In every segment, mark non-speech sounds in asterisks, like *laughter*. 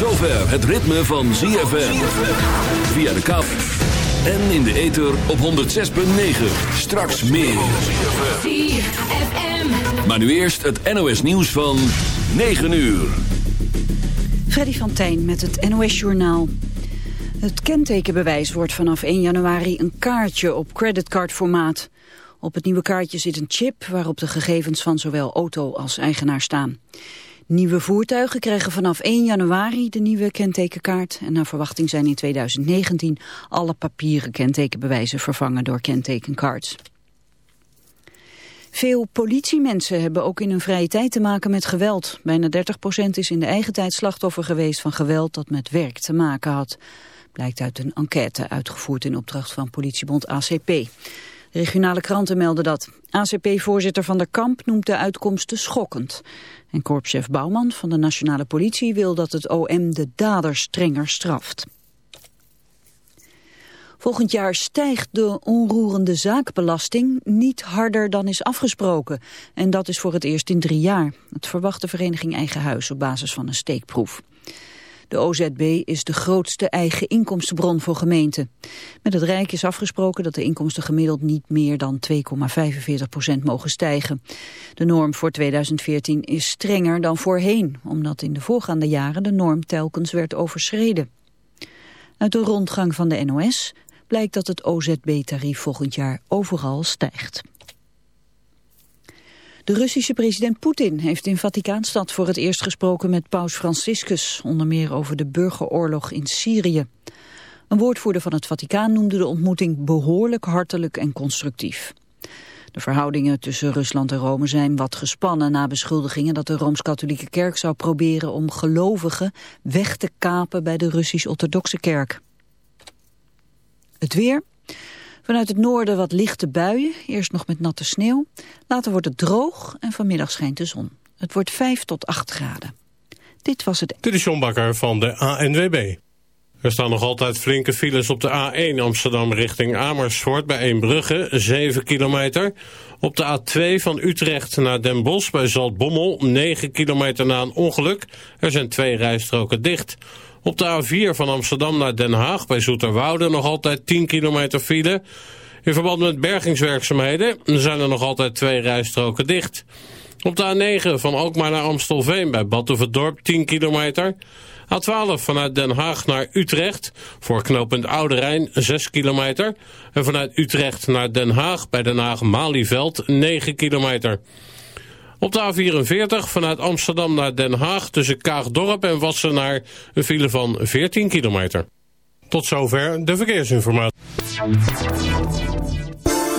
zover het ritme van ZFM. Via de kap en in de ether op 106.9. Straks meer. ZFM. Maar nu eerst het NOS nieuws van 9 uur. Freddy van Tijn met het NOS Journaal. Het kentekenbewijs wordt vanaf 1 januari een kaartje op creditcardformaat. Op het nieuwe kaartje zit een chip waarop de gegevens van zowel auto als eigenaar staan. Nieuwe voertuigen krijgen vanaf 1 januari de nieuwe kentekenkaart. En naar verwachting zijn in 2019 alle papieren kentekenbewijzen vervangen door kentekencards. Veel politiemensen hebben ook in hun vrije tijd te maken met geweld. Bijna 30% is in de eigen tijd slachtoffer geweest van geweld dat met werk te maken had. Blijkt uit een enquête uitgevoerd in opdracht van politiebond ACP. Regionale kranten melden dat. ACP-voorzitter Van der Kamp noemt de uitkomsten schokkend. En korpschef Bouwman van de nationale politie wil dat het OM de daders strenger straft. Volgend jaar stijgt de onroerende zaakbelasting niet harder dan is afgesproken. En dat is voor het eerst in drie jaar. Het verwacht de vereniging Eigen Huis op basis van een steekproef. De OZB is de grootste eigen inkomstenbron voor gemeenten. Met het Rijk is afgesproken dat de inkomsten gemiddeld niet meer dan 2,45 procent mogen stijgen. De norm voor 2014 is strenger dan voorheen, omdat in de voorgaande jaren de norm telkens werd overschreden. Uit de rondgang van de NOS blijkt dat het OZB-tarief volgend jaar overal stijgt. De Russische president Poetin heeft in Vaticaanstad voor het eerst gesproken met paus Franciscus, onder meer over de burgeroorlog in Syrië. Een woordvoerder van het Vaticaan noemde de ontmoeting behoorlijk hartelijk en constructief. De verhoudingen tussen Rusland en Rome zijn wat gespannen na beschuldigingen dat de Rooms-Katholieke Kerk zou proberen om gelovigen weg te kapen bij de Russisch-Orthodoxe Kerk. Het weer. Vanuit het noorden wat lichte buien, eerst nog met natte sneeuw. Later wordt het droog en vanmiddag schijnt de zon. Het wordt 5 tot 8 graden. Dit was het... Dit is John van de ANWB. Er staan nog altijd flinke files op de A1 Amsterdam richting Amersfoort bij Eembrugge, 7 kilometer. Op de A2 van Utrecht naar Den Bosch bij Zaltbommel, 9 kilometer na een ongeluk. Er zijn twee rijstroken dicht. Op de A4 van Amsterdam naar Den Haag bij Zoeterwoude nog altijd 10 kilometer file. In verband met bergingswerkzaamheden zijn er nog altijd twee rijstroken dicht. Op de A9 van Alkmaar naar Amstelveen bij Batuverdorp 10 kilometer. A12 vanuit Den Haag naar Utrecht voor knooppunt Oude Rijn 6 kilometer. En vanuit Utrecht naar Den Haag bij Den Haag-Malieveld 9 kilometer. Op de A44 vanuit Amsterdam naar Den Haag tussen Kaagdorp en Wassenaar een file van 14 kilometer. Tot zover de verkeersinformatie.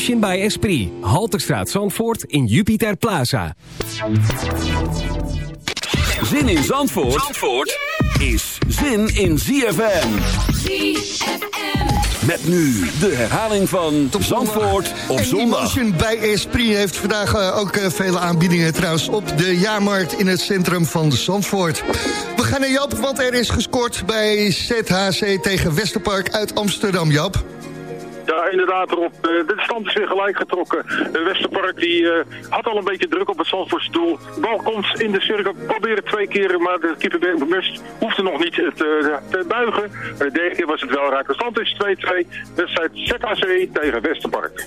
Emotion by Esprit. Halterstraat Zandvoort in Jupiter Plaza. Zin in Zandvoort, Zandvoort is zin in ZFM. ZFM. Met nu de herhaling van Zandvoort op zondag. Emotion bij Esprit heeft vandaag eh, ook eh, vele aanbiedingen trouwens op de jaarmarkt in het centrum van Zandvoort. We gaan naar Joop, want er is gescoord bij ZHC tegen Westerpark uit Amsterdam, Joop. Ja, inderdaad, Rob. Eh, de stand is weer gelijk getrokken. Westerpark die, eh, had al een beetje druk op het Zandvoortse doel. Bal komt in de cirkel, proberen twee keer, maar de keeper Bergbest hoefde nog niet te, te buigen. En de derde keer was het wel raak. De stand is 2-2. Wedstrijd ZAC tegen Westerpark.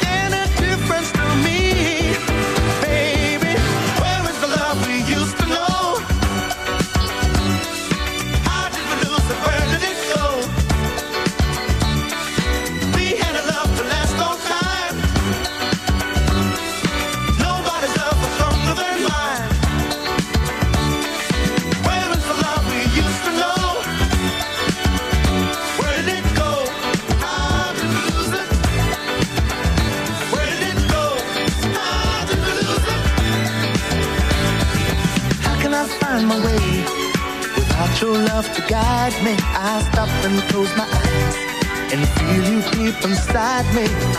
make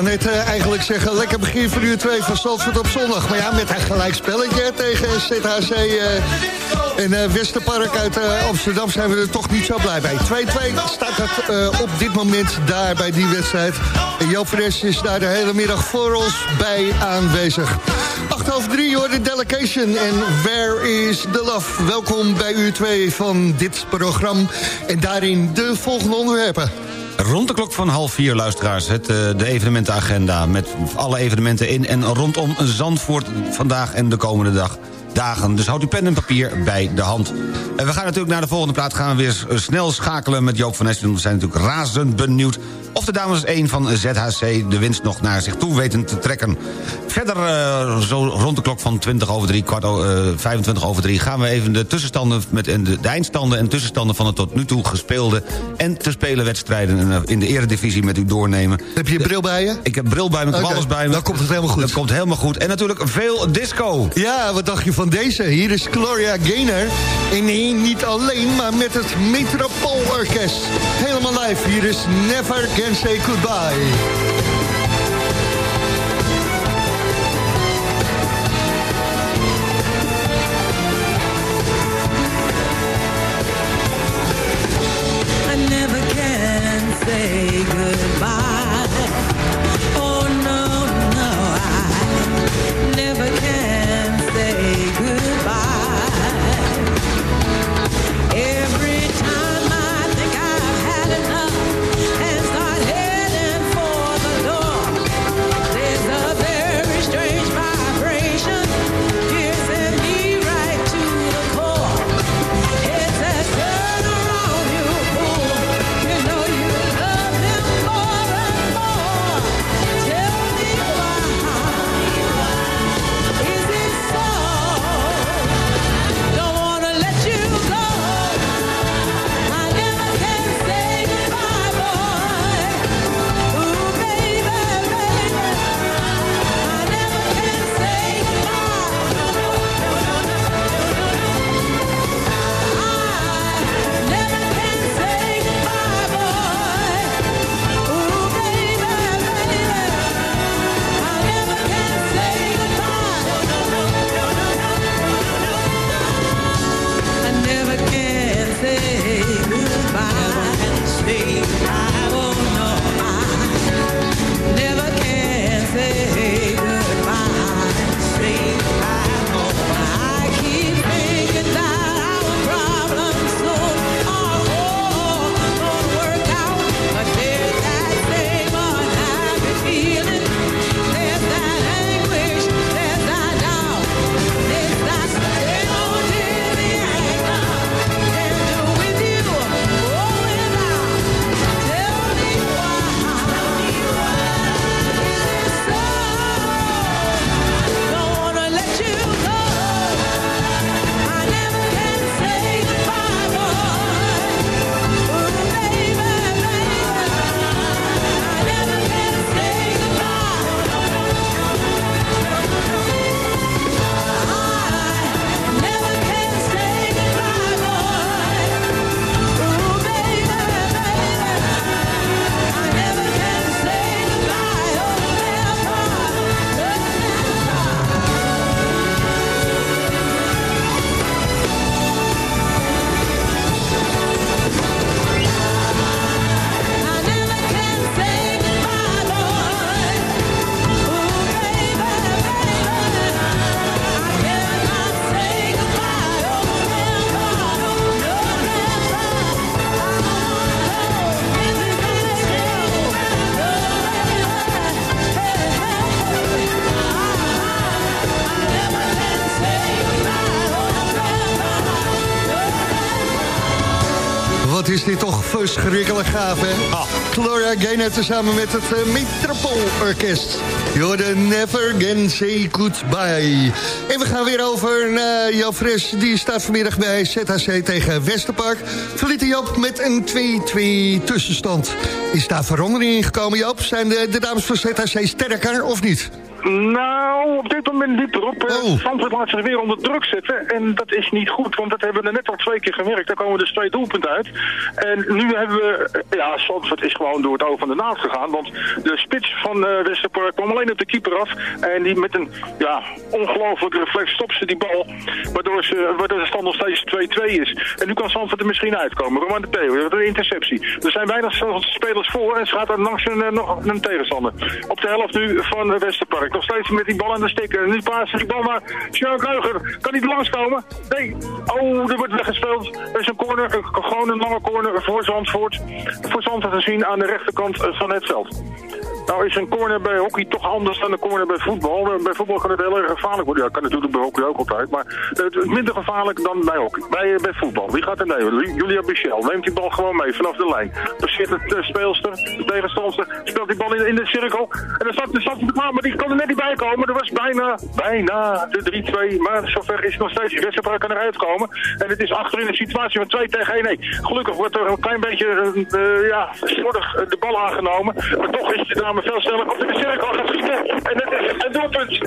Wou net eh, eigenlijk zeggen, lekker begin van uur 2 van Zandvoort op zondag. Maar ja, met een gelijk spelletje tegen ZHC eh, en eh, Westerpark uit Amsterdam zijn we er toch niet zo blij bij. 2-2 staat het op dit moment daar bij die wedstrijd. En Joop is daar de hele middag voor ons bij aanwezig. 8 over 3 hoor de delegation en Where is the Love? Welkom bij uur 2 van dit programma. En daarin de volgende onderwerpen. Rond de klok van half vier, luisteraars, het, eh, de evenementenagenda... met alle evenementen in en rondom Zandvoort vandaag en de komende dag. Dagen. Dus houd uw pen en papier bij de hand. En we gaan natuurlijk naar de volgende plaat gaan we weer snel schakelen met Joop van Essen. We zijn natuurlijk razend benieuwd of de dames 1 van ZHC de winst nog naar zich toe weten te trekken. Verder, uh, zo rond de klok van 20 over 3, kwart, uh, 25 over 3... gaan we even de tussenstanden met de, de eindstanden en tussenstanden... van de tot nu toe gespeelde en te spelen wedstrijden in de eredivisie met u doornemen. Heb je je bril bij je? Ik heb bril bij me, ik alles bij me. dan komt het helemaal goed. Dat komt helemaal goed. En natuurlijk veel disco. Ja, wat dacht je van deze? Hier is Gloria Gaynor. En nee, niet alleen, maar met het Metropoolorkest. Helemaal live. Hier is Never Can Say Goodbye. I never can say goodbye. Gloria Gaynor tezamen met het uh, Metropoolorkest. You're never can say goodbye. En we gaan weer over naar Fres. Die staat vanmiddag bij ZHC tegen Westerpark. Verliet Joop met een 2-2 tussenstand. Is daar verandering in gekomen, Joop? Zijn de, de dames van ZHC sterker of niet? Nou, op dit moment niet erop. Oh. Oh. Zandvoort laat zich weer onder druk zetten. En dat is niet goed, want dat hebben we net al twee keer gemerkt. Daar komen dus twee doelpunten uit. En nu hebben we... eh, Ja, Zandvoort is gewoon door het oog van de naald gegaan. Want de spits van eh Westerpark kwam alleen op de keeper af. En die met een ja, ongelooflijke reflex stopte ze die bal. Waardoor, ze, waardoor de stand nog steeds 2-2 is. En nu kan Zandvoort er misschien uitkomen. Roman de Peo, heeft een interceptie. Er zijn weinig spelers voor en ze gaat er langs een, eh, nog een tegenstander. Op de helft nu van eh, Nog steeds met die bal aan de stikken. En nu pasen die bal naar Sjan Kreuger. Kan niet langskomen? Nee. Oh, er wordt weggespeeld. Er is een corner, een- gewoon een lange corner voor Zandvoort. Voor Zandvoort te zien aan de rechterkant van het veld. Nou is een corner bij hockey toch anders dan een corner bij voetbal. Eh, Bij voetbal kan het heel erg gevaarlijk worden. Ja, kan natuurlijk bij hockey ook altijd. Maar het is minder gevaarlijk dan bij hockey. Bij, eh, bij voetbal. Wie gaat er nemen? Julia Michel neemt die bal gewoon mee vanaf de lijn. Passeert het uh, speelster, de tegenstander, speelt die bal in, de cirkel. En dan staat stad de maar die kan er net niet bij komen. Er was bijna, bijna de 3-2. Maar zover is het nog steeds. Westerpark kan eruit komen. En het is achterin een situatie van 2 tegen 1. Nee, gelukkig wordt er een klein beetje uh, ja, slordig de bal aangenomen. Maar toch is de dame veel sneller op de cirkel gaat schieten. En het is een doelpunt.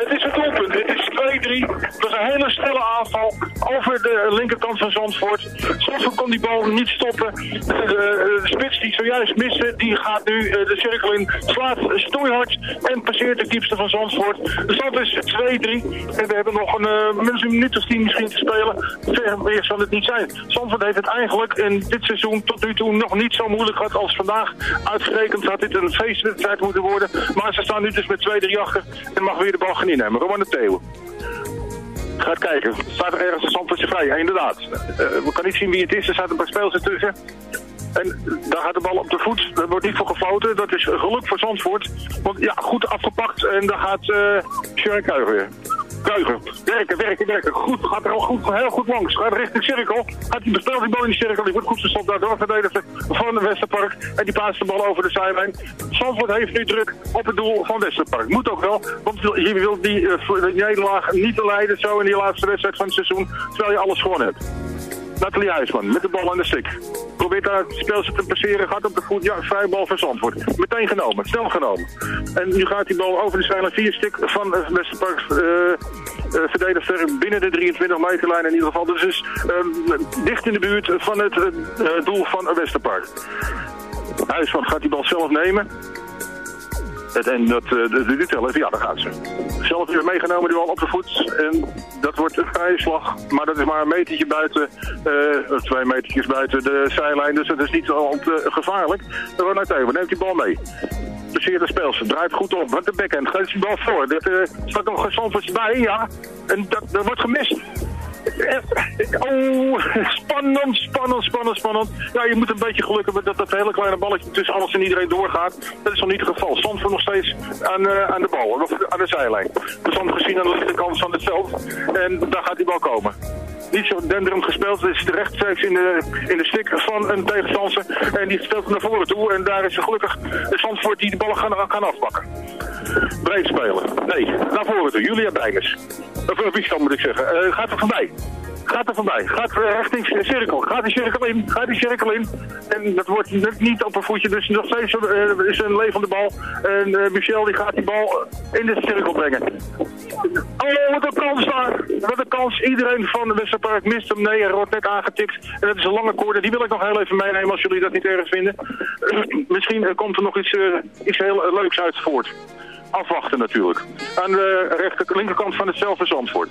Het is een doelpunt. Het is 2-3. Het was een hele snelle aanval over de linkerkant van Zandvoort. Zandvoort kon die bal niet stoppen. De, spits die zojuist miste, die gaat nu uh, de cirkel in. Slaat stoeihard en passeert de diepste van Zandvoort. De stand is 2-3. En we hebben nog een, uh, minuut of tien misschien te spelen. Ver meer zal het niet zijn. Zandvoort heeft het eigenlijk in dit seizoen tot nu toe nog niet zo moeilijk gehad als vandaag. Uitgerekend had dit een feestwedstrijd moeten worden. Maar ze staan nu dus met 2-3 achter en mag weer de bal gaan innemen. Roman de Theo. Gaat kijken. Staat er ergens een vrij? Ja, inderdaad. Uh, we kunnen niet zien wie het is. Er staat een paar spelers tussen. En daar gaat de bal op de voet. Daar wordt niet voor gefloten. Dat is geluk voor Zandvoort. Want ja, goed afgepakt. En daar gaat uh, Sharon weer. Kuiger. Werken, werken, werken. Goed, gaat er al goed, heel goed langs. Gaat richting cirkel. Gaat die bespeelt die bal in de cirkel. Die wordt goed gestopt door verdediger van de Westerpark. En die paast de bal over de zijlijn. Zandvoort heeft nu druk op het doel van Westerpark. Moet ook wel, want je wil die, uh, die nederlaag niet leiden zo in die laatste wedstrijd van het seizoen. Terwijl je alles gewonnen hebt. Nathalie Huisman met de bal aan de stick. Probeert daar het te passeren, gaat op de voet. Ja, vrije bal van Zandvoort. Meteen genomen, snel genomen. En nu gaat die bal over de zijlijn via stick van Westerpark uh, uh, verdedigster binnen de 23 meterlijn in ieder geval. Dus is dicht in de buurt van het doel van Westerpark. Huisman gaat die bal zelf nemen. En dat, de, de duel even, ja, daar gaat ze. Zelf weer meegenomen, die bal op de voet. En dat wordt een vrije slag. Maar dat is maar een metertje buiten, uh, twee metertjes buiten de zijlijn. Dus dat is niet al gevaarlijk. Ronald Theo neemt die bal mee. Passeert de speelster, draait goed op. Met de backhand, geeft die bal voor. Er uh, staat nog een bij, ja. En dat, dat wordt gemist. Oh, spannend, spannend, spannend, spannend. Ja, je moet een beetje geluk hebben dat dat hele kleine balletje tussen alles en iedereen doorgaat. Dat is nog niet het geval. Zandvoort nog steeds aan, uh, aan de bal, of aan de zijlijn. De stand gezien aan de linkerkant van het veld. En daar gaat die bal komen niet zo denderend gespeeld. Het is rechtstreeks in de, in de stik van een tegenstander. En die speelt naar voren toe. En daar is gelukkig de Zandvoort die de ballen gaan, gaan afpakken. Breed spelen. Nee, naar voren toe. Julia Bijners. Of Wieskamp moet ik zeggen. Uh, gaat er voorbij. Gaat er voorbij. Gaat richting cirkel. Gaat die cirkel in. Gaat die cirkel in. En dat wordt niet op een voetje. Dus nog steeds uh, is een levende bal. En uh, Michel die gaat die bal in de cirkel brengen. Oh, wat een kans daar. Wat een kans. Iedereen van de Westerpark mist hem. Nee, wordt net aangetikt. En dat is een lange koorde. Die wil ik nog heel even meenemen als jullie dat niet erg vinden. *clears throat* Misschien komt er nog iets, iets heel leuks uit voort. Afwachten natuurlijk. Aan de rechter, linkerkant van hetzelfde Zandvoort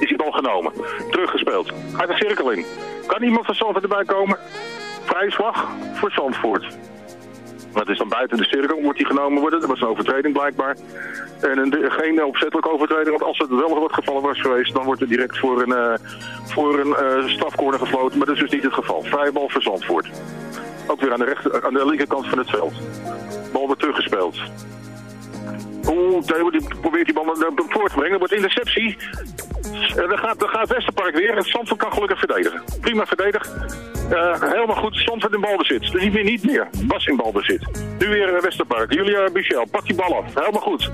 is die bal genomen. Teruggespeeld. Gaat de cirkel in. Kan iemand van Zandvoort erbij komen? Vrije slag voor Zandvoort. Dat is dan buiten de cirkel, moet die genomen worden. Dat was een overtreding blijkbaar. En een, geen opzettelijke overtreding, want als het wel wat gevallen was geweest... dan wordt er direct voor een, uh, voor een uh, strafcorner gefloten. Maar dat is dus niet het geval. Vrije bal voor Zandvoort. Ook weer aan de, rechter, aan de linkerkant van het veld. Bal wordt teruggespeeld. Oeh, die probeert die bal voor te brengen. Wordt interceptie. En dan gaat, dan gaat Westerpark weer. En Zandvoort kan gelukkig verdedigen. Prima verdedigd. Uh, helemaal goed. Zandvoort in balbezit. Dus niet meer, niet meer. Bas in balbezit. Nu weer uh, Westerpark. Julia Michel. Pak die bal af. Helemaal goed.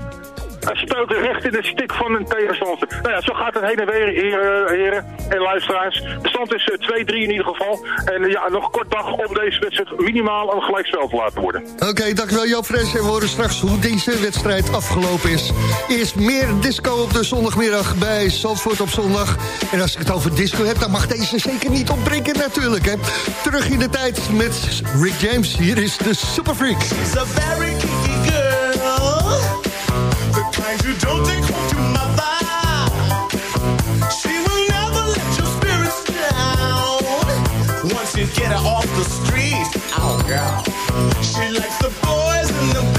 Hij speelt recht in de stik van een tegenstander. Nou ja, zo gaat het heen en weer, heren, heren en luisteraars. De stand is uh, 2-3 in ieder geval. En uh, ja, nog een kort dag om deze wedstrijd minimaal een gelijkspel te laten worden. Oké, okay, dankjewel Joop Fres. En we horen straks hoe deze wedstrijd afgelopen is. Eerst meer disco op de zondagmiddag bij Zandvoort op zondag. En als ik het over disco heb, dan mag deze zeker niet ontbreken natuurlijk. Hè. Terug in de tijd met Rick James. Hier is de Super Freak. She's a very kinky girl. Get her off the street, oh girl. She likes the boys and the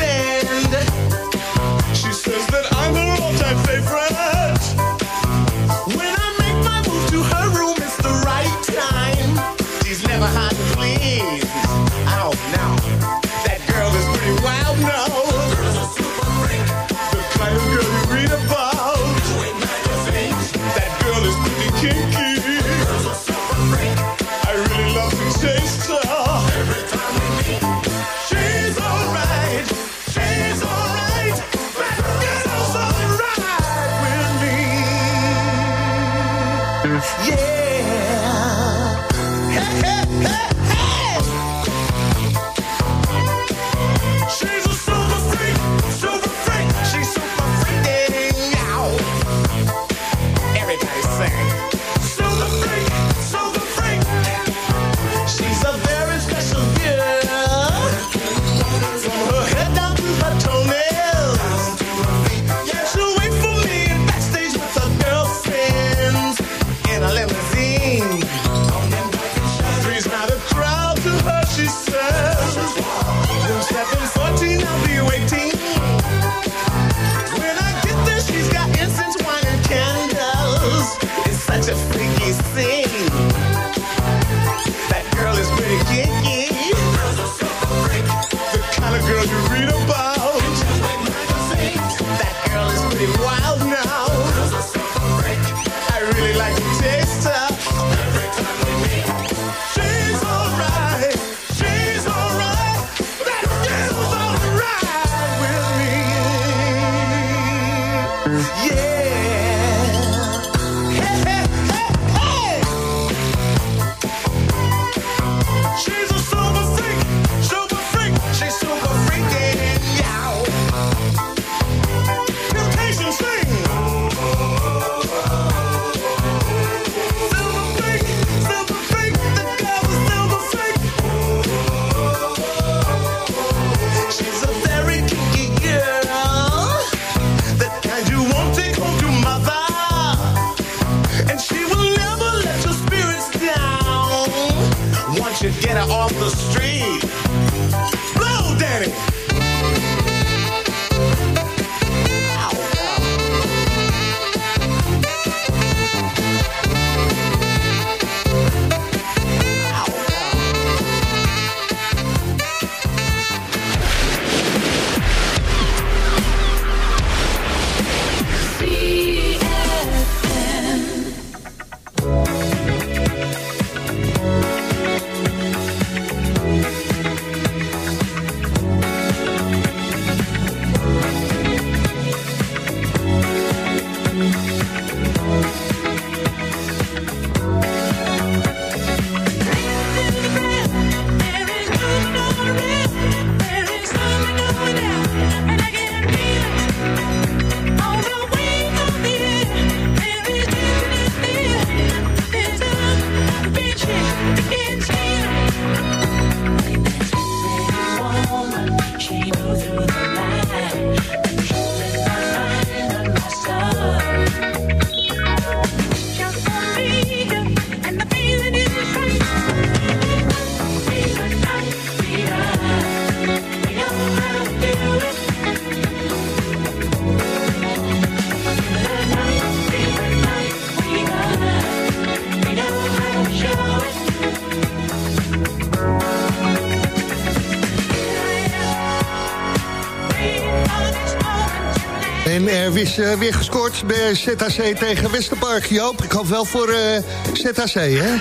En er is eh, weer gescoord bij ZHC tegen Westerpark. Joop, ik hoop wel voor eh ZHC, hè?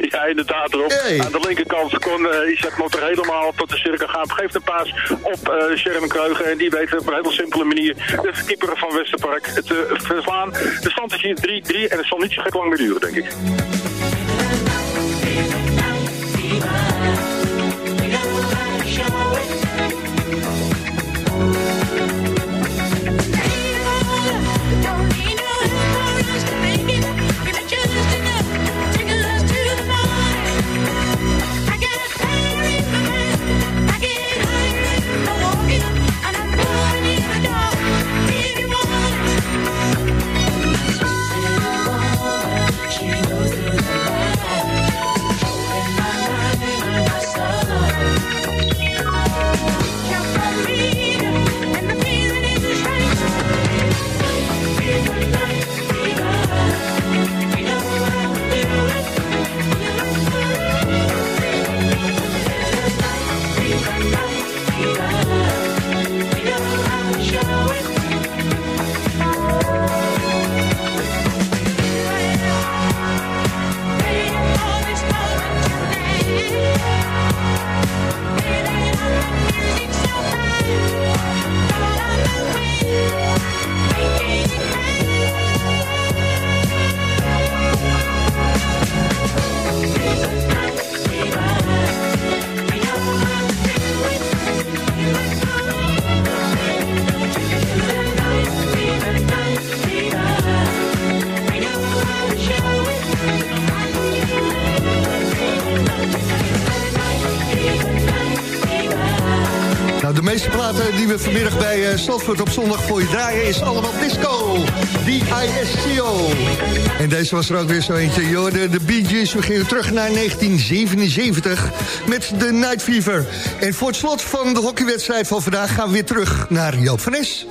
*laughs* ja, inderdaad erop. Aan de linkerkant kon uh, Isaac Motter helemaal tot de cirkel gaan. Geeft een paas op uh, Sharon Kreugen. En die weet op een hele simpele manier de keeper van Westerpark te verslaan. De stand is hier 3-3 en het zal niet zo gek lang meer duren, denk ik. Zandvoort op zondag voor je draaien... is allemaal disco, D-I-S-C-O. En deze was er ook weer zo eentje. De, Bee Gees, we gingen terug naar 1977 met de Night Fever. En voor het slot van de hockeywedstrijd van vandaag... gaan we weer terug naar Joop van Es.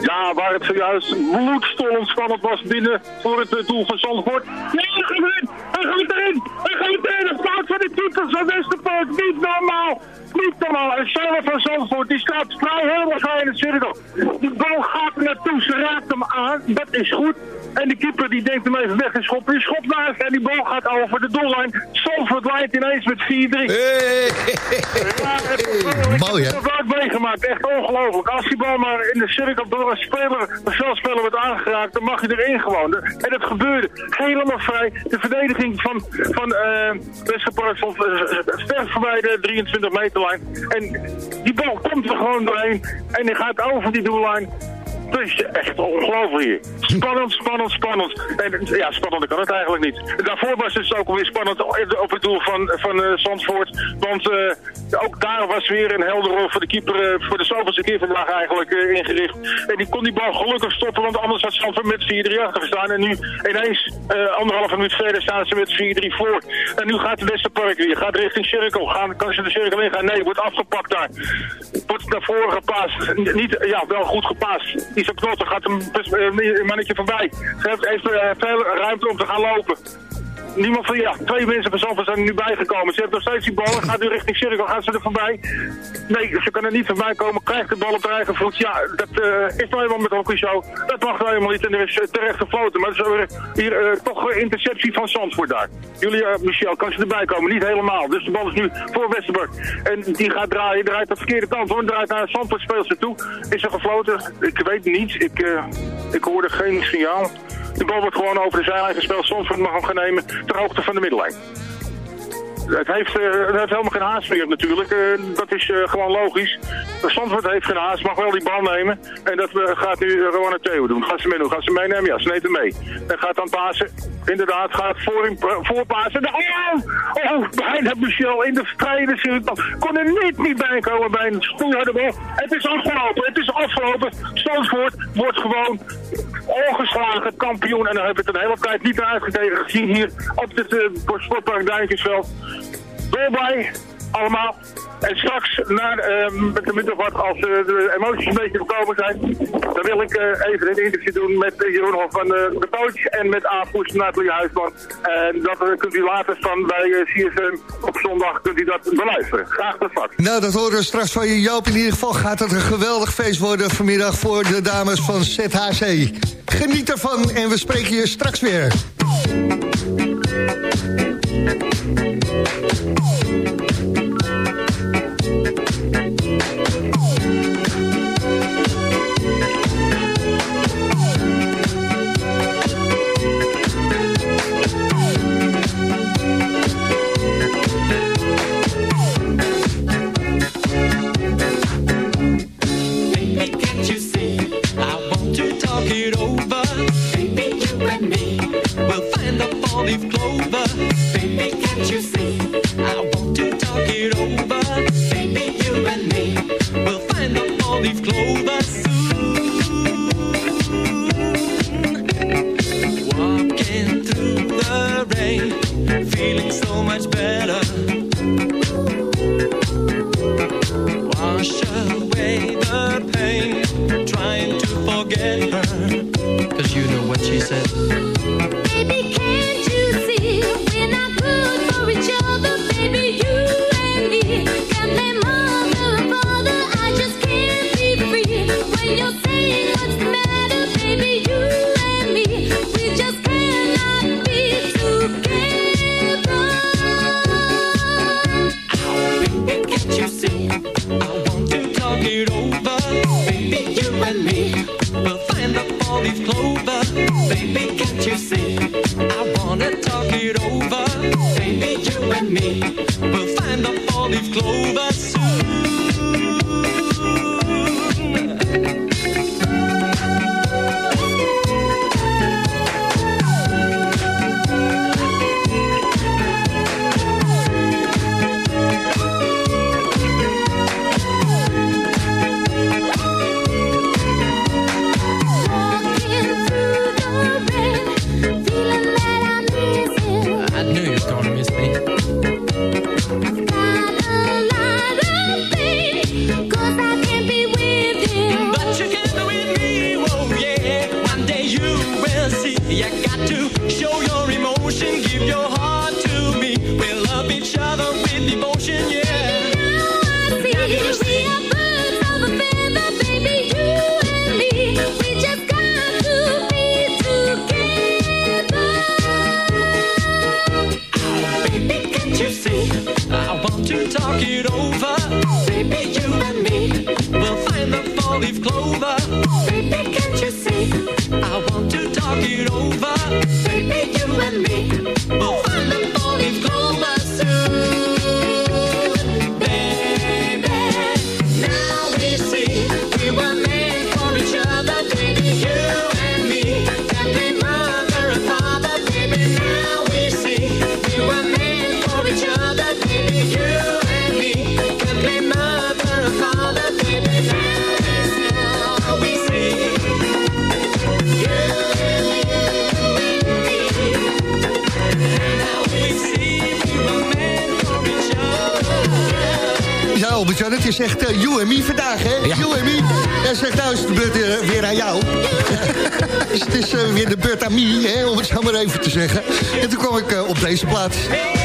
Ja, waar het zojuist bloedstollend spannend was binnen voor het uh, doel van Zandvoort. Nee, hij gaat erin! Hij gaat erin! Hij gaat erin! Het van de keepers van Westerpoort. Niet normaal! Niet normaal! En Sarah van Zandvoort, die staat vrij helemaal vrij in het cirkel. Dat is goed. En de keeper die denkt hem even weg en schopt. Die schopt naast en die bal gaat over de doellijn. Zandvoort leidt ineens met 4-3. Hey. Ja, Mooi, hè? Ik heb het meegemaakt. Echt ongelooflijk. Als die bal maar in de cirkel door een speler, een veldspeler wordt aangeraakt, dan mag je erin gewoon. En dat gebeurde. Helemaal vrij. De verdediging van, van uh, Westerpark stond uh, ver voorbij de 23 meterlijn. En die bal komt er gewoon doorheen. En die gaat over die doellijn. Is echt ongelooflijk hier. Spannend, spannend, spannend. En ja, spannender kan het eigenlijk niet. Daarvoor was het ook weer spannend op het doel van, van eh, Zandvoort. Want eh, ook daar was weer een helder rol voor de keeper eh, voor de zoveelste keer vandaag eigenlijk ingericht. En die kon die bal gelukkig stoppen, want anders had Zandvoort met 4-3 achter gestaan. En nu ineens, anderhalve minuut verder, staan ze met 4-3 voor. En nu gaat de Westerpark weer, gaat richting cirkel. Gaan, kan ze de cirkel in gaan? Nee, wordt afgepakt daar. Wordt naar voren gepaast. Niet, ja, wel goed gepaast. Isaac Knotter gaat een een mannetje voorbij. Heeft, heeft eh, veel ruimte om te gaan lopen. Niemand van, ja, twee mensen van Zandvoort zijn er nu bijgekomen. Ze heeft nog steeds die bal, gaat nu richting cirkel, gaat ze er voorbij? Nee, ze kan er niet voorbij komen, krijgt de bal op haar eigen voet. Ja, dat eh, is nou eenmaal met hockey show. Dat mag nou helemaal niet en er is eh, terecht gefloten. Maar het is hier eh, toch interceptie van Zandvoort daar. Julia Michel, kan ze erbij komen? Niet helemaal. Dus de bal is nu voor Westerburg. En die gaat draaien, draait de verkeerde kant hoor. Draait naar Zandvoort speelster toe. Is er gefloten? Ik weet niet. Ik, ik hoorde geen signaal. De bal wordt gewoon over de zijlijn gespeeld. Zandvoort mag hem gaan nemen ter hoogte van de middellijn. Het heeft, eh, het helemaal geen haast meer natuurlijk. Eh, dat is eh, gewoon logisch. Zandvoort heeft geen haast, mag wel die bal nemen. En dat gaat nu uh, Rowana Theo doen. Gaat ze mee doen? Gaat ze meenemen? Ja, neemt hem mee. En gaat dan pasen. Inderdaad, gaat voor, voorpasen. Oh, oh, bijna Michel in de strijde cirkel. Kon er niet, niet bij komen bij een goede bal. Het is afgelopen, het is afgelopen. Zandvoort wordt gewoon ongeslagen kampioen. En dan heb ik het een hele tijd niet naar uitgekeken gezien hier op het Sportpark Duintjesveld. Voorbij, allemaal. En straks, na, eh, met de middag wat, als eh, de emoties een beetje gekomen zijn, dan wil ik eh, even een interview doen met eh, Jeroen van de coach en met Aafpoes Nathalie Huisman. En dat kunt u later van bij CSM op zondag kunt u dat beluisteren. Graag tot straks. Nou, dat horen we straks van je, Joop. In ieder geval gaat het een geweldig feest worden vanmiddag voor de dames van ZHC. Geniet ervan en we spreken je straks weer. Thank you. That's it. Zegt eh, you and me vandaag, hè? Ja. You and me. Jij zegt nou is de beurt eh, weer aan jou. *laughs* dus het is eh, weer de beurt aan me, hè, om het zo maar even te zeggen. En toen kwam ik eh, op deze plaats.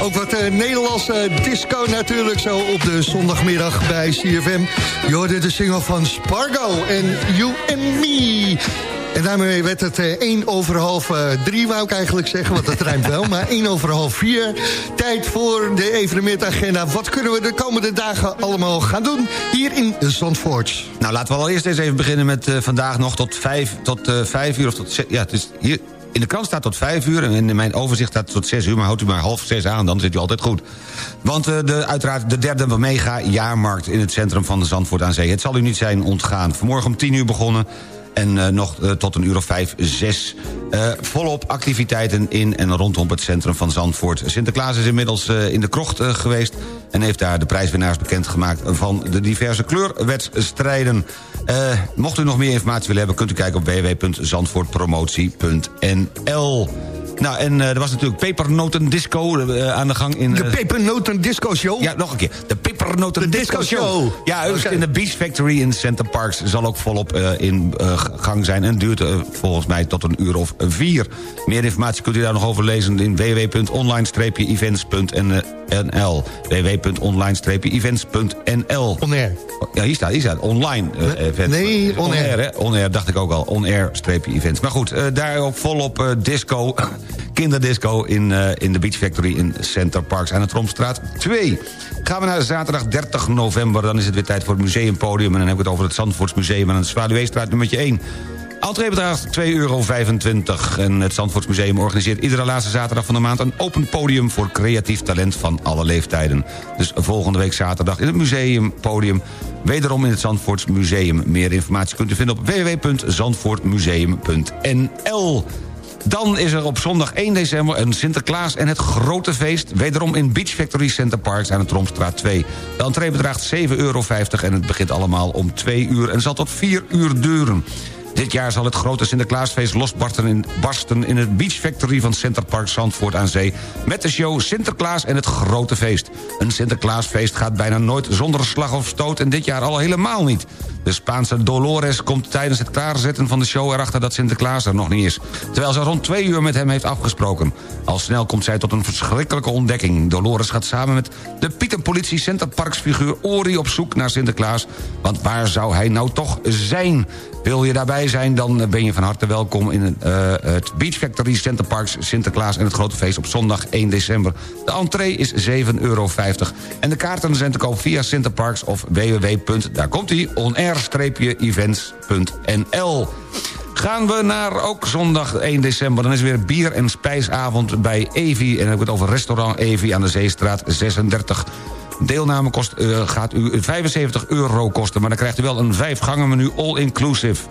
Ook wat Nederlandse disco natuurlijk, zo op de zondagmiddag bij CFM. Je hoorde de single van Spargo en You and Me. En daarmee werd het eh 1 over half eh, drie, wou ik eigenlijk zeggen, want dat rijmt wel. Maar 1 over half vier. Tijd voor de evenementagenda. Wat kunnen we de komende dagen allemaal gaan doen hier in Zandvoort? Nou, laten we allereerst eens even beginnen met eh, vandaag nog tot vijf, tot, eh, vijf uur. Of tot, ja, het is hier, in de krant staat tot vijf uur en in mijn overzicht staat tot zes uur. Maar houdt u maar half zes aan, dan zit u altijd goed. Want eh, de, uiteraard de derde mega-jaarmarkt in het centrum van de Zandvoort aan Zee. Het zal u niet zijn ontgaan. Vanmorgen om tien uur begonnen. En eh, nog eh, tot een uur of vijf, zes. Eh, volop activiteiten in en rondom het centrum van Zandvoort. Sinterklaas is inmiddels in de krocht geweest... en heeft daar de prijswinnaars bekendgemaakt... van de diverse kleurwedstrijden. Mocht u nog meer informatie willen hebben... kunt u kijken op www.zandvoortpromotie.nl. Nou, en eh, er was natuurlijk pepernotendisco eh, aan de gang in... De eh, Pepernoten Disco Show. ja, nog een keer. De Pepernoten De Disco, Disco Show. Show. Ja, in de Beach Factory in Center Parks zal ook volop in gang zijn. En duurt volgens mij tot een uur of vier. Meer informatie kunt u daar nog over lezen in www.online-events.nl www.online-events.nl On-air. Ja, hier staat, hier staat online eh, events. nee, on-air. hè? On-air, dacht ik ook al. On-air-events. Maar goed, eh, daar ook volop disco, kinderdisco in, eh, in de Beach Factory in Center Parks aan de Tromstraat 2. Gaan we naar zaterdag 30 november, dan is het weer tijd voor het museumpodium. En dan heb ik het over het Zandvoortsmuseum aan de Zwaluweestraat nummertje 1. Entree bedraagt 2,25 euro. En het Zandvoortsmuseum organiseert iedere laatste zaterdag van de maand... een open podium voor creatief talent van alle leeftijden. Dus volgende week zaterdag in het museumpodium... wederom in het Zandvoortsmuseum. Meer informatie kunt u vinden op www.zandvoortmuseum.nl. Dan is er op zondag 1 december een Sinterklaas en het grote feest... wederom in Beach Factory Center Parks aan de Tromstraat 2. De entree bedraagt 7,50 euro en het begint allemaal om 2 uur... en zal tot 4 uur duren. Dit jaar zal het grote Sinterklaasfeest losbarsten in, barsten in het Beach Factory van Center Park Zandvoort aan Zee... met de show Sinterklaas en het grote feest. Een Sinterklaasfeest gaat bijna nooit zonder slag of stoot... en dit jaar al helemaal niet. De Spaanse Dolores komt tijdens het klaarzetten van de show erachter dat Sinterklaas er nog niet is. Terwijl ze rond twee uur met hem heeft afgesproken. Al snel komt zij tot een verschrikkelijke ontdekking. Dolores gaat samen met de Pietenpolitie Centerparksfiguur Ori op zoek naar Sinterklaas. Want waar zou hij nou toch zijn? Wil je daarbij zijn, dan ben je van harte welkom... in het, eh, het Beach Factory Center Parks Sinterklaas en het grote feest op zondag 1 december. De entree is 7,50 euro. En de kaarten zijn te koop via Sinterparks of www. daar komt ie, onair-events.nl. Gaan we naar ook zondag 1 december. Dan is er weer bier- en spijsavond bij Evi. En dan heb het over restaurant Evi aan de Zeestraat 36. Deelname kost, eh, gaat u 75 euro kosten... maar dan krijgt u wel een vijfgangen menu all-inclusive.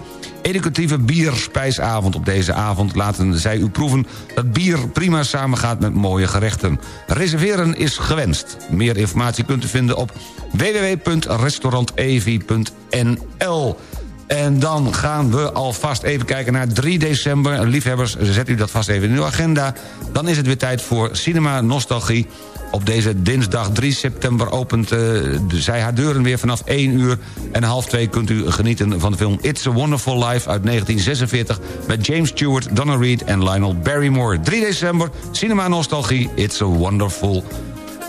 Educatieve bierspijsavond op deze avond laten zij u proeven... dat bier prima samengaat met mooie gerechten. Reserveren is gewenst. Meer informatie kunt u vinden op www.restaurantevi.nl. En dan gaan we alvast even kijken naar 3 december. Liefhebbers, zet u dat vast even in uw agenda. Dan is het weer tijd voor Cinema Nostalgie. Op deze dinsdag 3 september opent eh, zij haar deuren weer vanaf 1 uur. En half 2 kunt u genieten van de film It's a Wonderful Life uit 1946... met James Stewart, Donna Reed en Lionel Barrymore. 3 december, Cinema Nostalgie, It's a Wonderful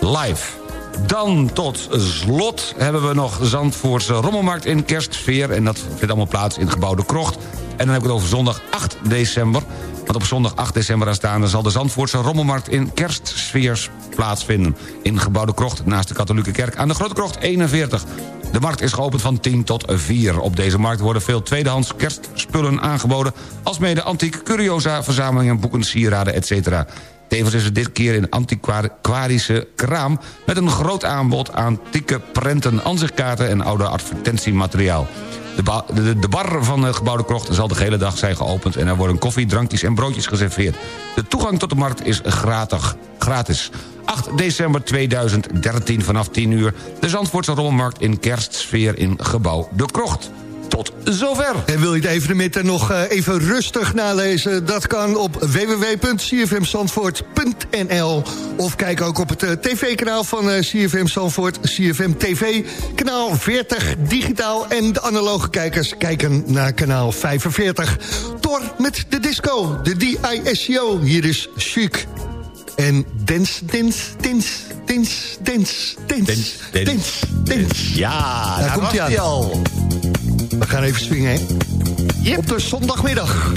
Life. Dan tot slot hebben we nog Zandvoortse Rommelmarkt in kerstsfeer. En dat vindt allemaal plaats in het gebouw De Krocht. En dan heb ik het over zondag 8 december. Want op zondag 8 december aanstaande zal de Zandvoortse Rommelmarkt in kerstsfeer plaatsvinden. In gebouw De Krocht naast de katholieke kerk aan de Grote Krocht 41. De markt is geopend van 10 tot 4. Op deze markt worden veel tweedehands kerstspullen aangeboden... alsmede antiek, curiosa, verzamelingen, boeken, sieraden, etc. Tevens is het dit keer een antiquarische kraam... met een groot aanbod antieke prenten, ansichtkaarten en oude advertentiemateriaal. De, de, bar van de gebouwde krocht zal de hele dag zijn geopend... en er worden koffie, drankjes en broodjes geserveerd. De toegang tot de markt is gratis. gratis. 8 december 2013 vanaf 10 uur... de Zandvoortse Rommelmarkt in kerstsfeer in gebouw De Krocht. Tot zover. En wil je het evenement er nog eh, even rustig nalezen? Dat kan op www.cfmzandvoort.nl Of kijk ook op het eh, tv-kanaal van eh, CFM Zandvoort, CFM TV, kanaal 40 digitaal. En de analoge kijkers kijken naar kanaal 45. Tor met de disco, de DISCO. Hier is Chic. En dance, dance, dance, dance, dance, dance, dance, dance. Ja, daar komt hij al. We gaan even swingen, hè? Op de zondagmiddag.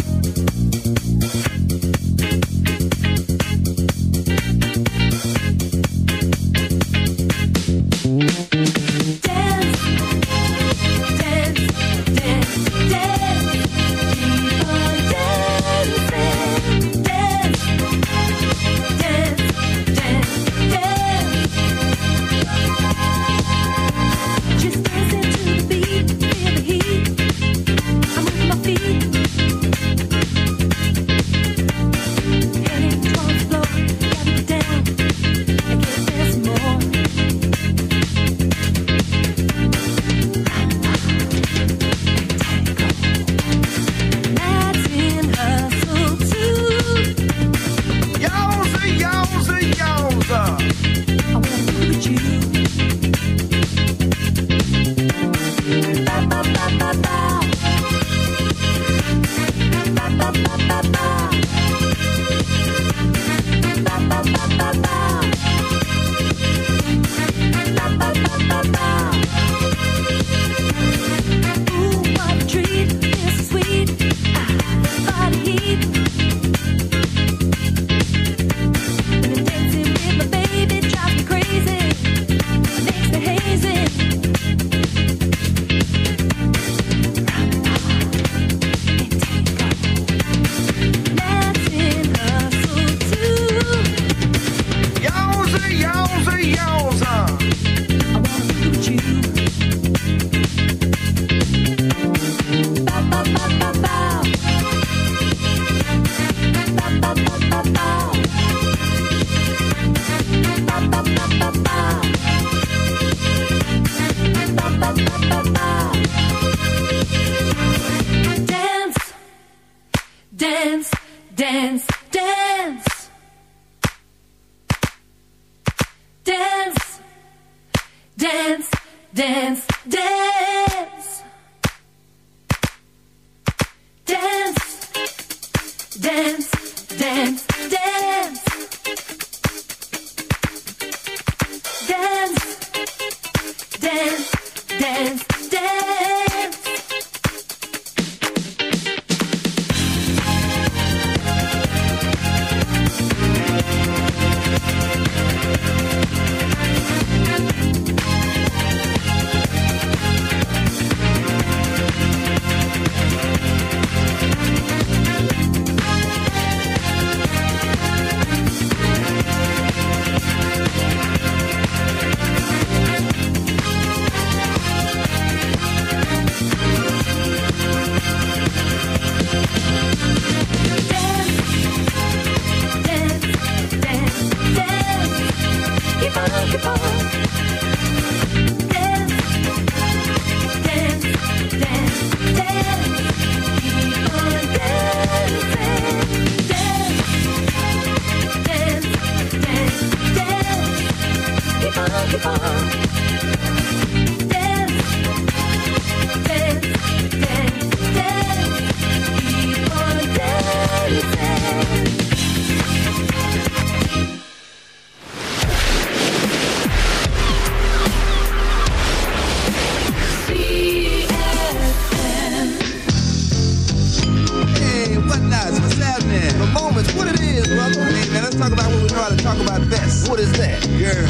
Talk about what we know how to talk about best. What is that? Girl,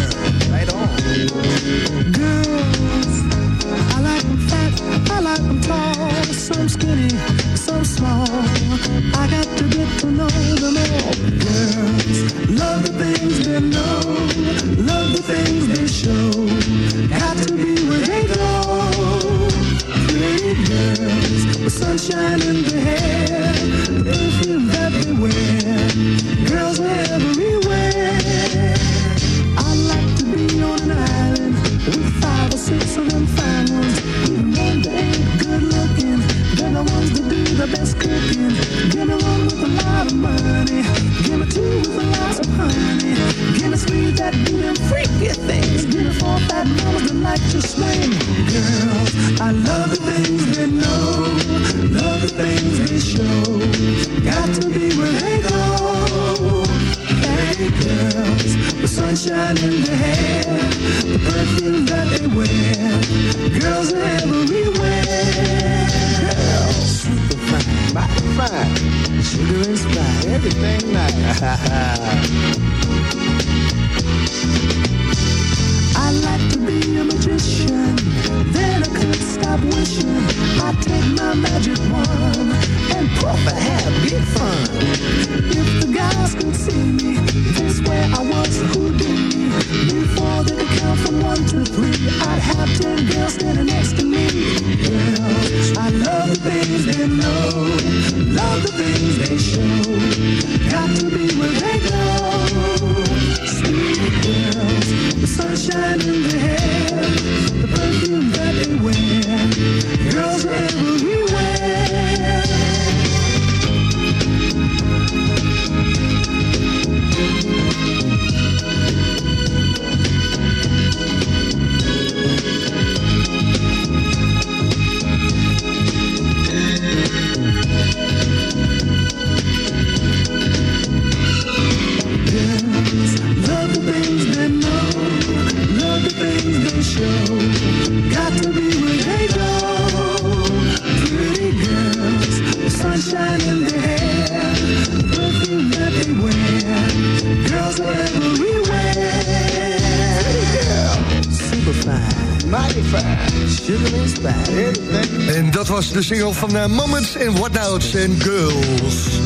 right on. Girls, I like them fat, I like them tall, some skinny, some small. I got to get to know them all. Girls, love the things they know, love the things like to swing. Girls, I love the things they know, love the things they show. Got to be where they go. Hey girls, the sunshine in their hair, the perfume that they wear. Girls are everywhere. Girls, super fine, fine, sugar and spice, everything nice. *laughs* be a magician, then I could stop wishing. I'd take my magic wand and proper have big fun. If the guys could see me, they swear I was Houdini. Before they could count from one to three, I'd have ten girls standing next to me. Girls, I love the things they know, love the things they show. Got to be where they go. The sunshine in their hair, the de single van eh, Moments and Whatnouts and Girls.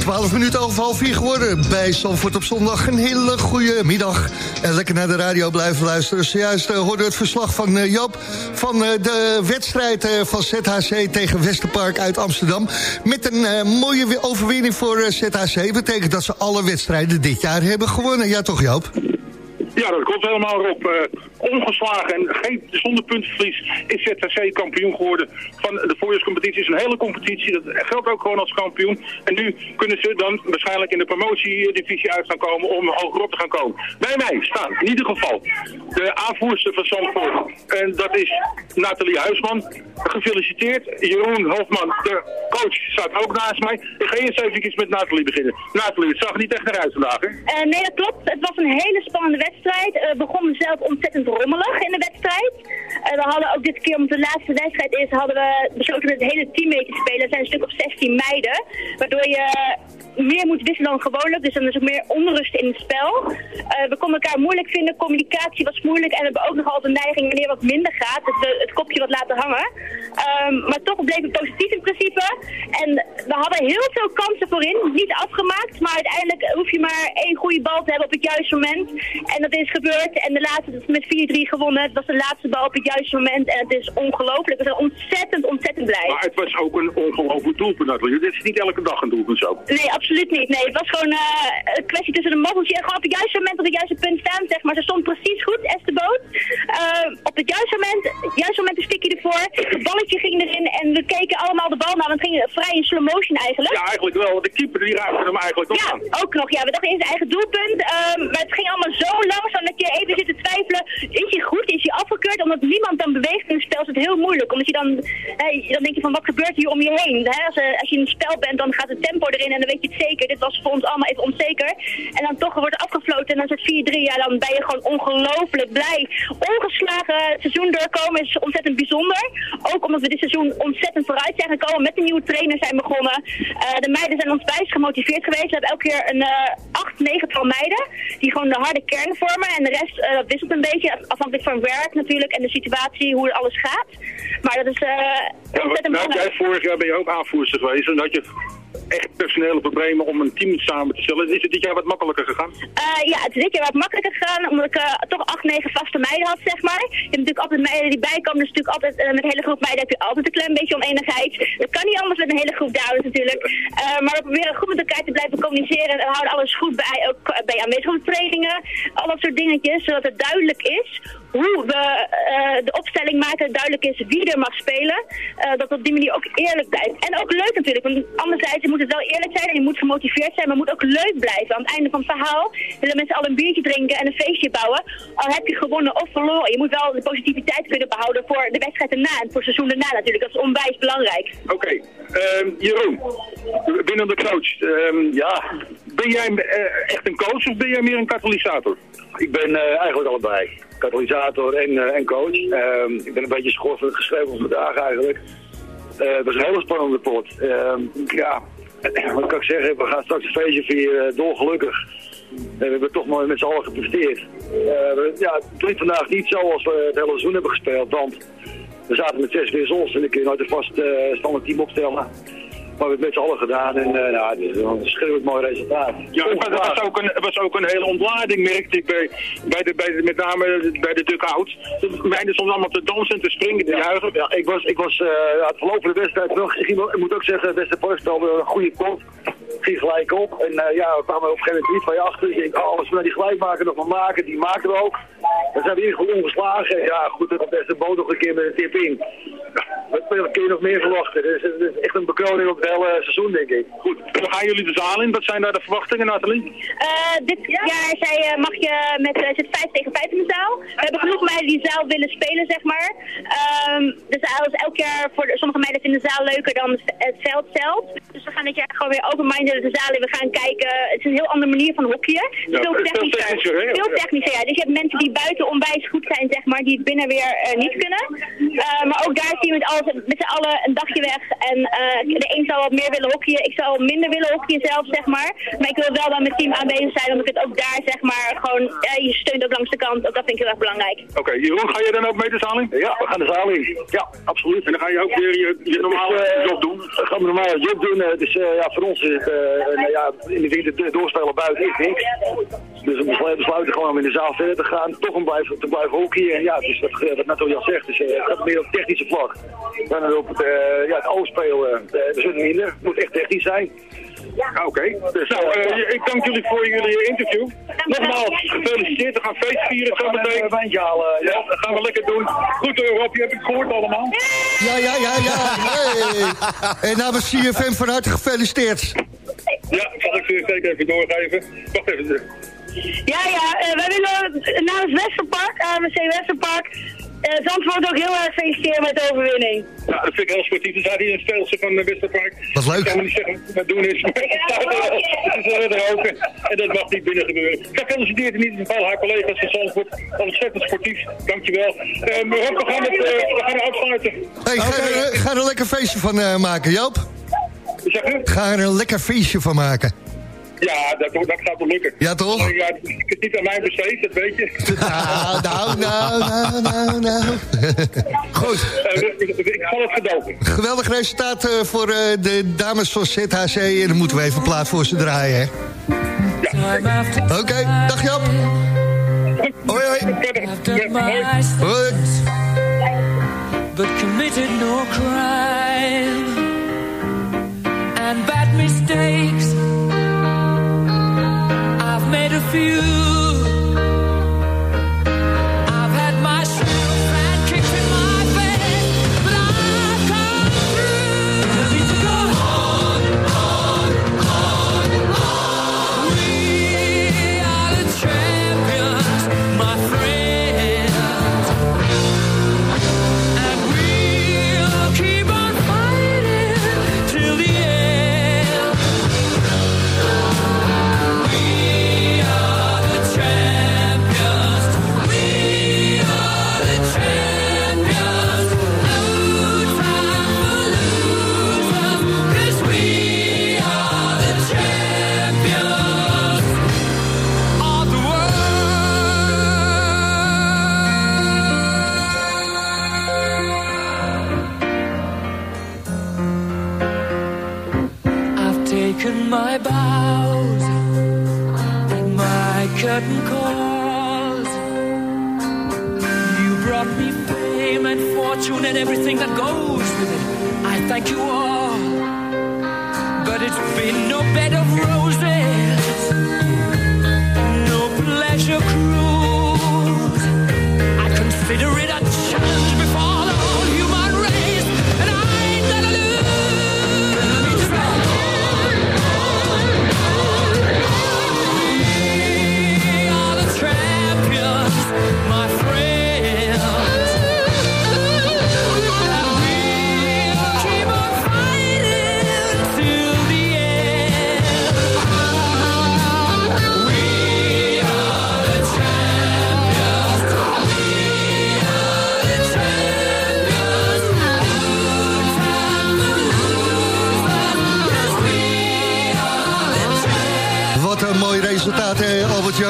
12 minuten over half vier geworden bij Zandvoort op zondag. Een hele goede middag. En lekker naar de radio blijven luisteren. Zojuist uh, hoorde het verslag van uh, Joop... van uh, de wedstrijd van ZHC tegen Westerpark uit Amsterdam. Met een mooie overwinning voor ZHC. Betekent dat ze alle wedstrijden dit jaar hebben gewonnen. Ja toch Joop? Ja, dat klopt helemaal Rob. Uh, ongeslagen en geen, zonder puntenverlies is ZHC kampioen geworden van de voorjaarscompetitie. Het is een hele competitie, dat geldt ook gewoon als kampioen. En nu kunnen ze dan waarschijnlijk in de promotiedivisie uit gaan komen om hogerop te gaan komen. Bij mij staan in ieder geval de aanvoerster van Zandvoort. En dat is Nathalie Huisman. Gefeliciteerd. Jeroen Hofman, de coach, staat ook naast mij. Ik ga eerst even met Nathalie beginnen. Nathalie, het zag niet echt naar uit vandaag, hè? Uh, nee, dat klopt. Het was een hele spannende wedstrijd. We begonnen zelf ontzettend rommelig in de wedstrijd. Uh, we hadden ook dit keer, omdat de laatste wedstrijd is, hadden we besloten met het hele team mee te spelen. Er zijn een stuk of 16 meiden, waardoor je meer moet wisselen dan gewoonlijk. Dus dan is ook meer onrust in het spel. Uh, we konden elkaar moeilijk vinden, communicatie was moeilijk en we hebben ook nog altijd de neiging wanneer wat minder gaat, het, het kopje wat laten hangen. Um, maar toch bleef het positief in principe. En we hadden heel veel kansen voorin, niet afgemaakt, maar uiteindelijk hoef je maar één goede bal te hebben op het juiste moment. En dat is gebeurd en de laatste dat is met 4-3 gewonnen. Het was de laatste bal op het juiste moment en het is ongelooflijk. We zijn ontzettend, ontzettend blij. Maar het was ook een ongelooflijk doelpunt. Dit is niet elke dag een doelpunt zo. Nee, absoluut niet. Nee, het was gewoon uh, een kwestie tussen de mazzeltje en gewoon op het juiste moment op het juiste punt staan, zeg maar. Ze stond precies goed, Esther Boot. Uh, op het juiste moment, juiste moment een stukje ervoor. Het balletje ging erin en we keken allemaal de bal naar. Want het ging vrij in slow motion eigenlijk. Ja, eigenlijk wel. De keeper die raakte hem eigenlijk ook ja, aan. ook nog. Ja, we dachten in zijn eigen doelpunt. Um, maar het ging allemaal zo langzaam dat je even zit te twijfelen. Is hij goed? Is hij afgekeurd? Omdat niemand dan beweegt in het spel is het heel moeilijk. Omdat je dan, dan denk je van wat gebeurt hier om je heen? Hè? Als, uh, als je in het spel bent, dan gaat het tempo erin en dan weet je het zeker. Dit was voor ons allemaal even onzeker. En dan toch wordt afgefloten en dan is het 4-3. Ja, dan ben je gewoon ongelooflijk blij. Ongeslagen seizoen doorkomen is ontzettend bijzonder. Ook omdat we dit seizoen ontzettend vooruit zijn gekomen. Met de nieuwe trainer zijn begonnen. Uh, de meiden zijn ons wijs gemotiveerd geweest. We hebben elke keer een uh, 8, 9 tal meiden. Die gewoon de harde kern vormen. En de rest uh, wisselt een beetje. Afhankelijk van werk natuurlijk. En de situatie, hoe alles gaat. Maar dat is uh, ja, ontzettend nou, belangrijk. Vorig jaar ben je ook aanvoerster geweest. En je echt personele problemen om een team samen te stellen. Is het dit jaar wat makkelijker gegaan? Uh, ja, het is dit jaar wat makkelijker gegaan, omdat ik uh, toch acht, negen vaste meiden had, zeg maar. Je hebt natuurlijk altijd meiden die bijkomen, dus natuurlijk altijd uh, met een hele groep meiden heb je altijd een klein beetje oneenigheid. Dat kan niet anders met een hele groep dames natuurlijk. maar we proberen goed met elkaar te blijven communiceren en houden alles goed bij, ook bij aanwezige trainingen, al dat soort dingetjes, zodat het duidelijk is hoe we eh, de opstelling maken, duidelijk is wie er mag spelen. eh, dat het op die manier ook eerlijk blijft. En ook leuk natuurlijk, want anderzijds je moet het wel eerlijk zijn en je moet gemotiveerd zijn, maar het moet ook leuk blijven. Aan het einde van het verhaal willen mensen al een biertje drinken en een feestje bouwen. Al heb je gewonnen of verloren. Je moet wel de positiviteit kunnen behouden voor de wedstrijd erna en voor het seizoen erna natuurlijk. Dat is onwijs belangrijk. Oké, ehm, Jeroen, binnen de coach. ehm, ja, ben jij eh, echt een coach of ben jij meer een katalysator? Ik ben eh, eigenlijk allebei. Katalysator en, eh, en coach. Ehm, ik ben een beetje schorsend geschreven vandaag eigenlijk. Eh, het was een hele spannende pot. Ehm, ja, *clears throat* wat kan ik zeggen? We gaan straks een feestje vieren, dolgelukkig. We hebben toch maar met z'n allen gepresteerd. Eh, ja, het liep vandaag niet zoals we het hele seizoen hebben gespeeld. Want we zaten met zes wissels en dan kun je nooit een vast standaard team opstellen. Maar we hebben het met z'n allen gedaan en eh, nou, het is een schreeuwend mooi resultaat. Ja, het was, ook een, het was ook een hele ontlading, merkte ik bij, bij, de, bij de, met name bij de dugout. De meiden stonden allemaal te dansen en te springen, te juichen. Ja, ik was, ik was eh, ja, het verloop van de wedstrijd ik, moet ook zeggen, Westerpark speelde een goede pot. Ging gelijk op. En eh, ja, we kwamen op een gegeven moment niet van je achter. Ik denk, oh, als we nou die gelijk maken nog maar maken, die maken we ook. Dan zijn we hier gewoon ongeslagen. En ja, goed, dat de beste boot nog een keer met een tip in. Wat kun je nog meer verwachten? Dus het is echt een bekroning op het hele seizoen, denk ik. Goed, dan gaan jullie de zaal in. Wat zijn daar de verwachtingen, Nathalie? Eh, dit jaar zei, eh, mag je met, eh, zit 5 tegen 5 in de zaal. We hebben genoeg meiden die zaal willen spelen, zeg maar. Ehm, de zaal is elk jaar, voor de- sommige meiden vinden de zaal leuker dan het- het veld zelf. Dus we gaan dit jaar gewoon weer open-minded de zaal in. We gaan kijken, het is een heel andere manier van hockeyen. Ja, veel veel technischer. Veel Ja. technischer, ja. Dus je hebt mensen die buiten onwijs goed zijn, zeg maar, die het binnen weer niet kunnen. Maar ook daar zie je met, alles, met z'n allen een dagje weg. En de een zal wat meer willen hockeyen, ik zal minder willen hockeyen zelf, zeg maar. Maar ik wil wel dan met team aanwezig zijn, omdat ik het ook daar, zeg maar, gewoon, je steunt ook langs de kant. Ook dat vind ik heel erg belangrijk. Oké, Jeroen, ga jij dan ook mee de zaal in? Ja, we gaan de zaal in. Ja, absoluut. En dan ga je ook weer je, je normale Dus, eh, job doen? We gaan we normale job doen. eh, dus eh, ja, voor ons is het, eh, nou ja, in de doorspelen buiten is niks. Dus we beslu- besluiten gewoon om in de zaal verder te gaan. Toch om blijven, te blijven hockeyen. En ja, dus wat, eh, wat Nathalie al zegt, dus, eh, het gaat meer op het technische vlak. Dan op het, eh, ja, het oogspelen. eh we zullen minder. Het moet echt technisch zijn. Ja, oké. Dus nou, eh, ik dank jullie voor jullie interview. Nogmaals, gefeliciteerd. We gaan feest vieren zo meteen. een wijntje halen. Ja, dat gaan we lekker doen. Goed, eh, Rob, je hebt het gehoord allemaal. Ja, ja, ja, ja. Hey. *laughs* En namens CFM van harte gefeliciteerd. Ja, zal ik ze zeker even doorgeven. Wacht even. Ja, ja, eh, wij willen namens Westerpark, AMC Westerpark, eh Zandvoort ook heel erg feliciteren met de overwinning. Ja, dat vind ik heel sportief. Er staat hier een speelster van de Westerpark. Wat leuk. Ik kan niet zeggen wat *laughs* het doen is, maar het staat er. Het roken. En dat mag niet binnen gebeuren. Gefeliciteerd in ieder geval haar collega's van Zandvoort. Ontzettend sportief. Dankjewel. Uh, Rob, we gaan het, eh, we gaan het afsluiten. Hey, ga, er, ga er een lekker feestje van eh, maken, Joop. Zeg je? Ga er een lekker feestje van maken. Ja, dat, dat gaat wel lukken. Ja, toch? Maar Ja, het is niet aan mij besteed, dat weet je. Nou, *laughs* nou, nou, nou, nou, nou. Goed. Eh, ik, ik zal het gedogen. Geweldig resultaat eh, voor eh, de dames van ZHC. En dan moeten we even plaat voor ze draaien, hè? Oké, dag Joop. Hoi, hoi. Hoi. but committed no crime and bad mistakes. Made a few.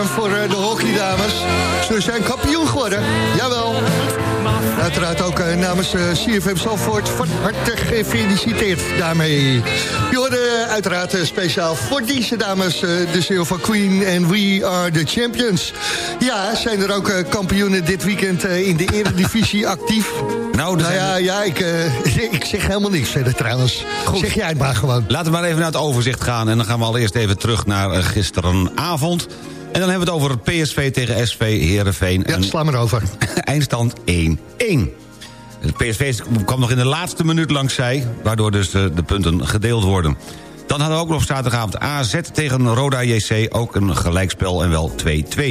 Voor eh, de hockeydames. Ze zijn kampioen geworden. Jawel. Uiteraard ook eh, namens eh, CFM Zalvoort van harte gefeliciteerd daarmee. Je hoorde uiteraard speciaal voor deze dames de ziel van Queen en We Are The Champions. Ja, zijn er ook kampioenen dit weekend in de eredivisie actief? Nou, nou ja, ja ik, *laughs* ik zeg helemaal niks verder trouwens. Zeg jij het maar gewoon. Laten we maar even naar het overzicht gaan. En dan gaan we allereerst even terug naar gisterenavond. En dan hebben we het over het PSV tegen SV Heerenveen. Ja, sla maar over. *laughs* Eindstand 1-1. Het PSV kwam nog in de laatste minuut langs zij... waardoor dus eh, de punten gedeeld worden. Dan hadden we ook nog zaterdagavond AZ tegen Roda JC... ook een gelijkspel en wel 2-2.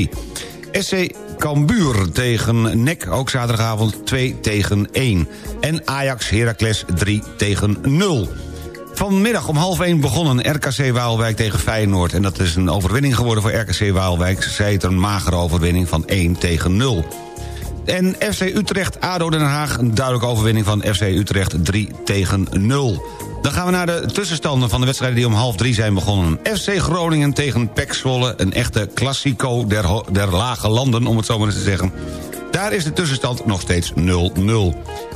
SC Cambuur tegen NEC, ook zaterdagavond 2 tegen 1. En Ajax Heracles 3 tegen 0. Vanmiddag om half 1 begonnen RKC Waalwijk tegen Feyenoord. En dat is een overwinning geworden voor RKC Waalwijk. Zij het een magere overwinning van 1 tegen 0. En FC Utrecht, ADO Den Haag, een duidelijke overwinning van FC Utrecht 3 tegen 0. Dan gaan we naar de tussenstanden van de wedstrijden die om half drie zijn begonnen. FC Groningen tegen PEC Zwolle, een echte klassico der, der lage landen, om het zo maar eens te zeggen. Daar is de tussenstand nog steeds 0-0.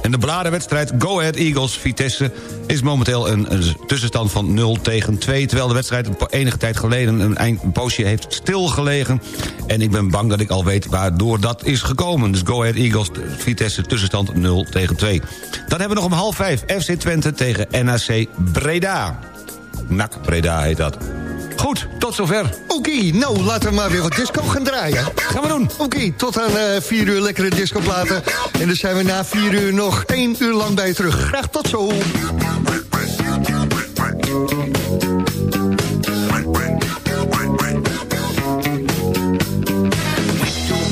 En de bladenwedstrijd Go Ahead Eagles-Vitesse... is momenteel een, tussenstand van 0 tegen 2... terwijl de wedstrijd enige tijd geleden een, poosje heeft stilgelegen. En ik ben bang dat ik al weet waardoor dat is gekomen. Dus Go Ahead Eagles-Vitesse tussenstand 0 tegen 2. Dan hebben we nog om half 5 FC Twente tegen NAC Breda. NAC Breda heet dat. Goed, tot zover. Oké, nou laten we maar weer wat disco gaan draaien. Gaan we doen. Oké, tot aan eh 4 uur lekkere disco platen. En dan zijn we na 4 uur nog 1 uur lang bij je terug. Graag tot zo.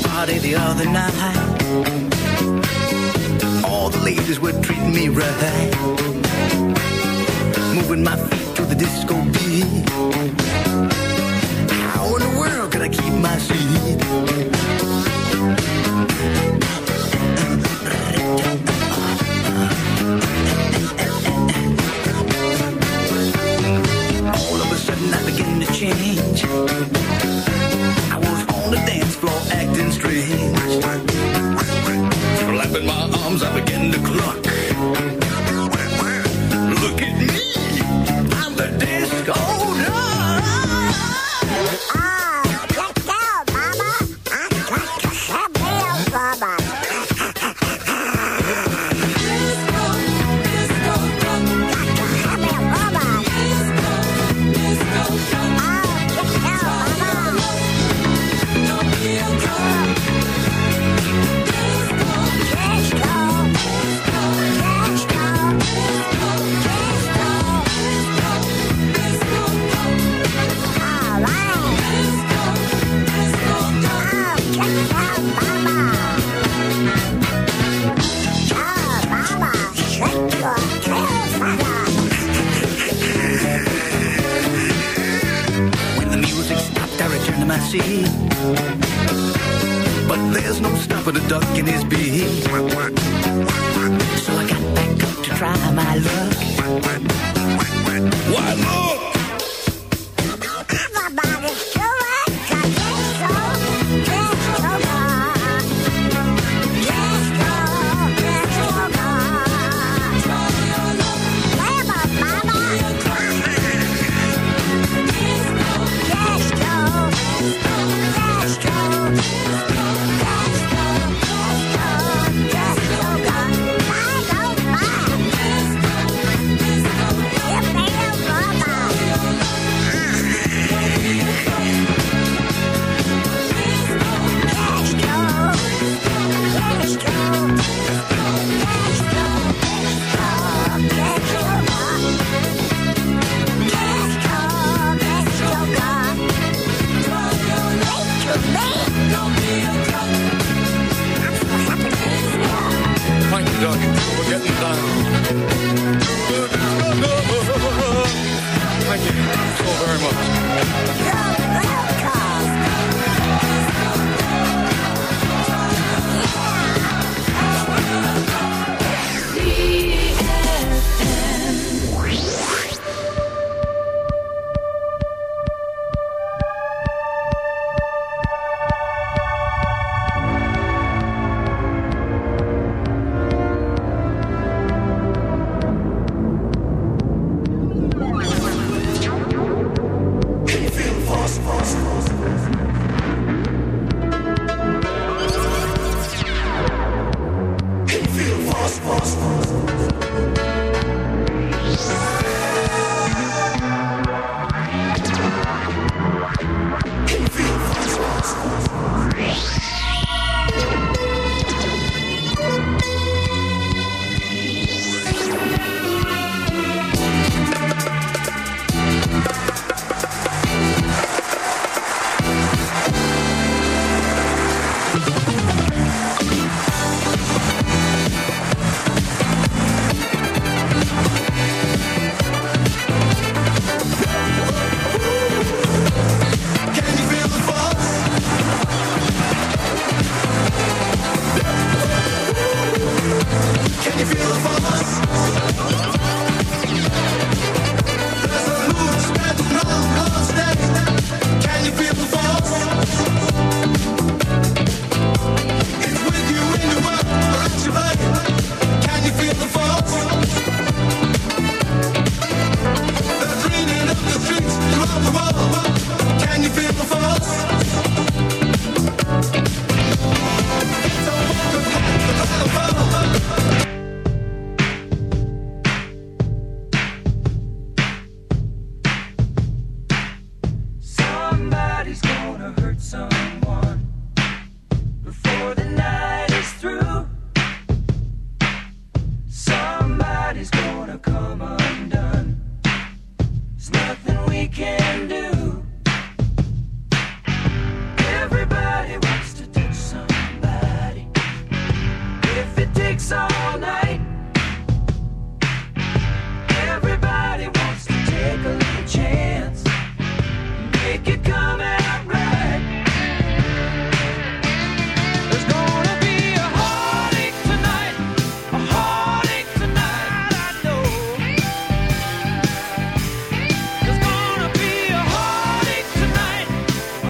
party the other night. All the ladies were treating me right. Moving my feet to the disco beat. How in the world could I keep my seat? All of a sudden I began to change. I was on the dance floor acting strange. Flapping my arms, I began to cluck.